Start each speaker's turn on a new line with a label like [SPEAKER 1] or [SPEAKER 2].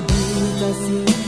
[SPEAKER 1] Bahagi kasih